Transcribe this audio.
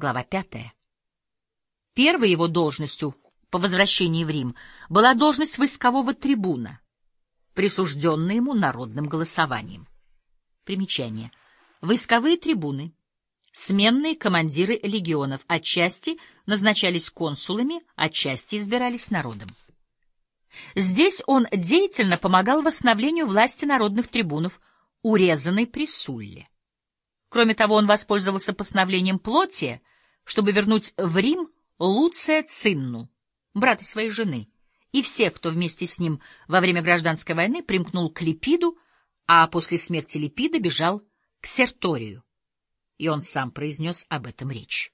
Глава пятая. Первой его должностью по возвращении в Рим была должность войскового трибуна, присужденная ему народным голосованием. Примечание. Войсковые трибуны, сменные командиры легионов, отчасти назначались консулами, отчасти избирались народом. Здесь он деятельно помогал восстановлению власти народных трибунов, урезанной при Сулле. Кроме того, он воспользовался постановлением Плотия, чтобы вернуть в Рим Луция Цинну, брата своей жены, и всех, кто вместе с ним во время гражданской войны примкнул к Липиду, а после смерти Липида бежал к Серторию. И он сам произнес об этом речь.